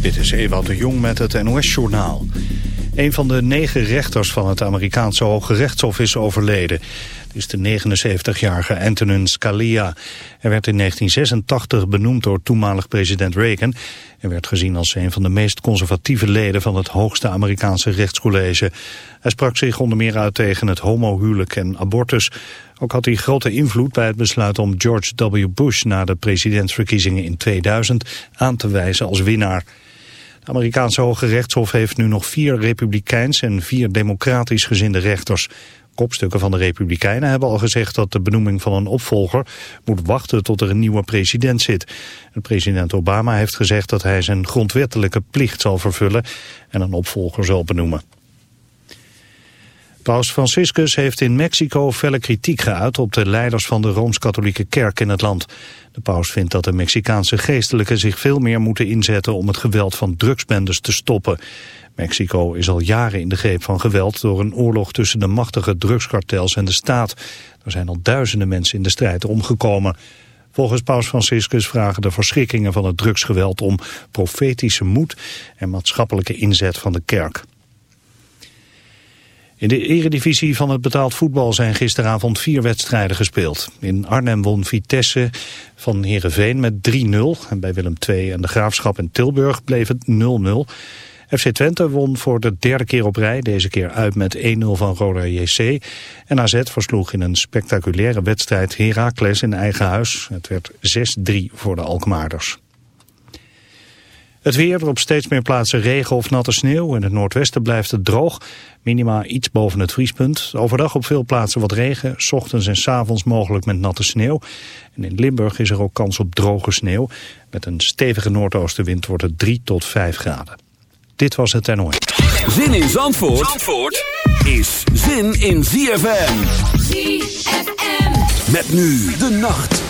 Dit is Ewout de Jong met het NOS-journaal. Een van de negen rechters van het Amerikaanse Hoge Rechtshof is overleden. Het is de 79-jarige Antonin Scalia. Hij werd in 1986 benoemd door toenmalig president Reagan... en werd gezien als een van de meest conservatieve leden van het hoogste Amerikaanse rechtscollege. Hij sprak zich onder meer uit tegen het homohuwelijk en abortus. Ook had hij grote invloed bij het besluit om George W. Bush... na de presidentsverkiezingen in 2000 aan te wijzen als winnaar. Het Amerikaanse Hoge Rechtshof heeft nu nog vier republikeins en vier democratisch gezinde rechters. Kopstukken van de Republikeinen hebben al gezegd dat de benoeming van een opvolger moet wachten tot er een nieuwe president zit. president Obama heeft gezegd dat hij zijn grondwettelijke plicht zal vervullen en een opvolger zal benoemen. Paus Franciscus heeft in Mexico felle kritiek geuit op de leiders van de Rooms-Katholieke Kerk in het land. De paus vindt dat de Mexicaanse geestelijken zich veel meer moeten inzetten om het geweld van drugsbendes te stoppen. Mexico is al jaren in de greep van geweld door een oorlog tussen de machtige drugskartels en de staat. Er zijn al duizenden mensen in de strijd omgekomen. Volgens paus Franciscus vragen de verschrikkingen van het drugsgeweld om profetische moed en maatschappelijke inzet van de kerk. In de eredivisie van het betaald voetbal zijn gisteravond vier wedstrijden gespeeld. In Arnhem won Vitesse van Heerenveen met 3-0. En bij Willem II en de Graafschap in Tilburg bleef het 0-0. FC Twente won voor de derde keer op rij, deze keer uit met 1-0 van Roda JC. En AZ versloeg in een spectaculaire wedstrijd Heracles in eigen huis. Het werd 6-3 voor de Alkmaarders. Het weer, op steeds meer plaatsen regen of natte sneeuw. In het noordwesten blijft het droog, minima iets boven het vriespunt. Overdag op veel plaatsen wat regen, s ochtends en s avonds mogelijk met natte sneeuw. En in Limburg is er ook kans op droge sneeuw. Met een stevige noordoostenwind wordt het 3 tot 5 graden. Dit was het NOS. Zin in Zandvoort, Zandvoort is zin in ZFM. ZFM. Met nu de nacht.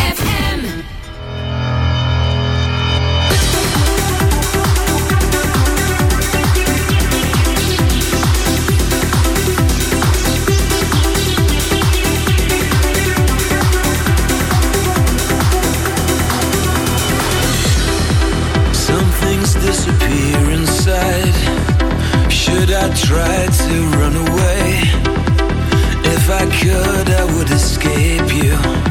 I tried to run away. If I could, I would escape you.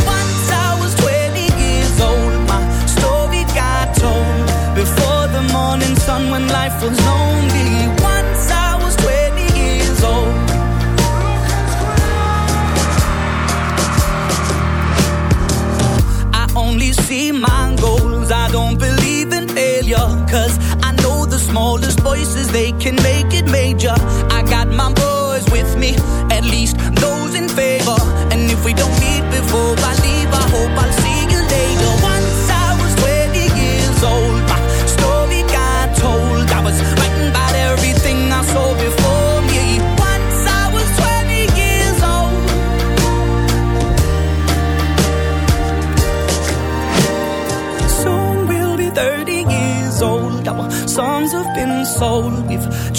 Can make it major. I got my boys with me, at least those in favor. And if we don't meet before I leave, I hope I'll see you later. Once I was 20 years old, my story got told. I was writing about everything I saw before me. Once I was 20 years old. Soon we'll be 30 years old. Our songs have been sold. We've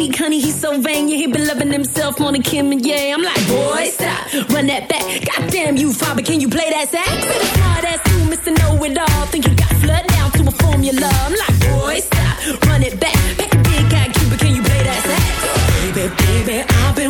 Last week, honey, he's so vain. Yeah, he been loving himself more than Kim and Ye. I'm like, boy, stop, run that back. Goddamn you, father, can you play that sax? Smart ass you, Mr. Know It All. Think you got flood down to a formula. I'm like, boy, stop, run it back. Pack a big guy, Cuba, can you play that sax? Baby, baby, I've been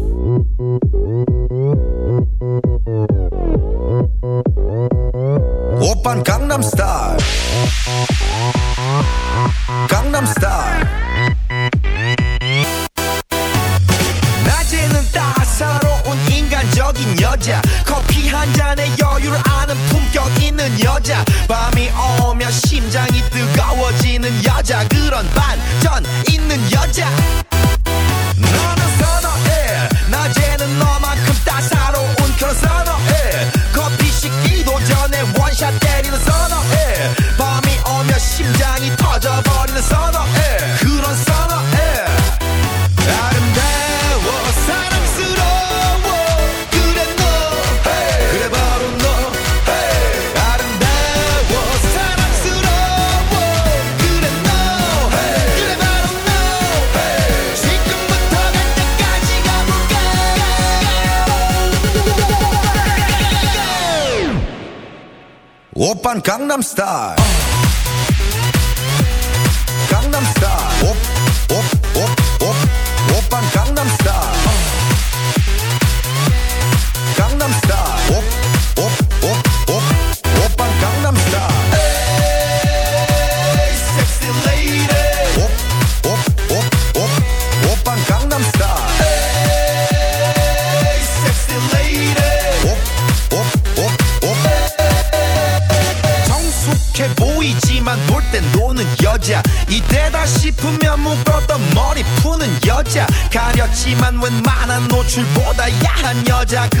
van Gangnam Style. Jack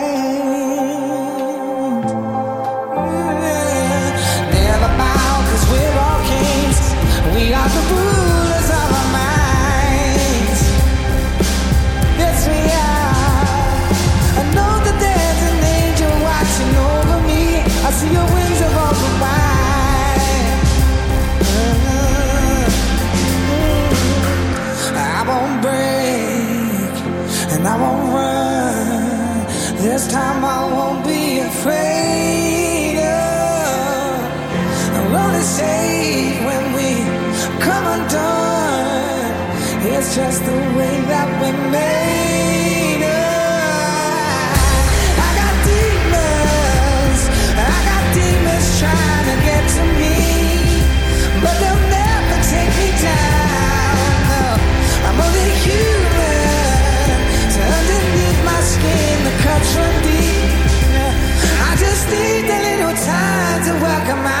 just the way that we made. I got demons, I got demons trying to get to me, but they'll never take me down. I'm only human, so underneath my skin the cuts run deep. I just need a little time to out.